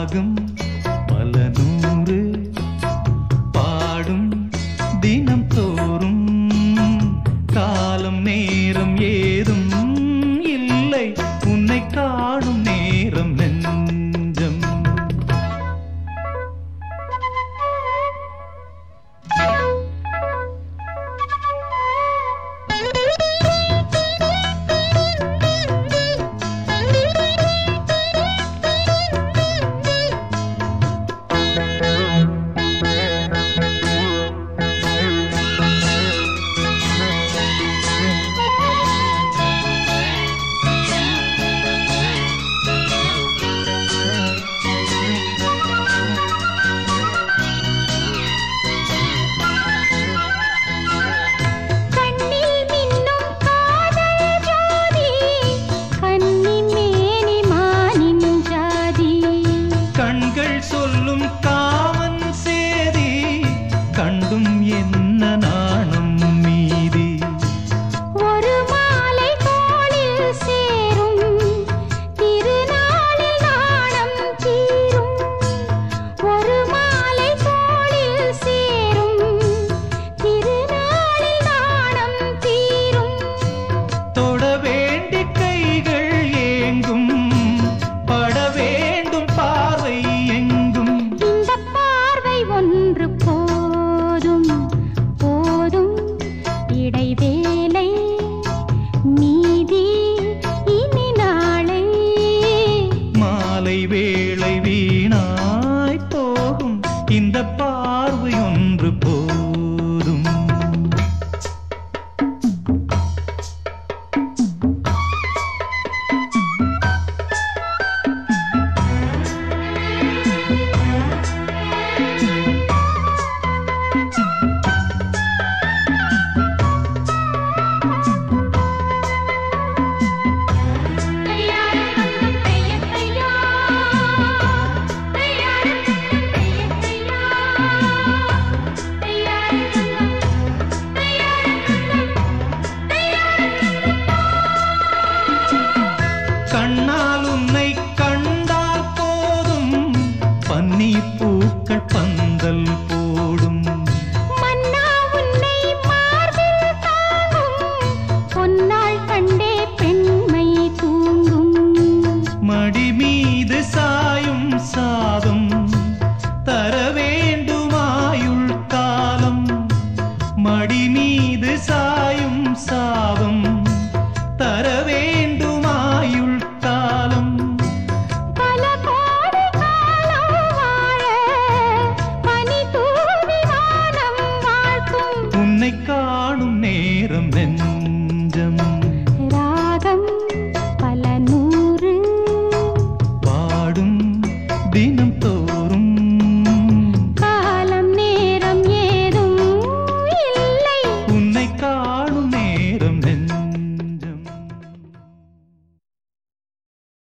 ராகம் உன்னை காணும் நேரம் நெஞ்சம்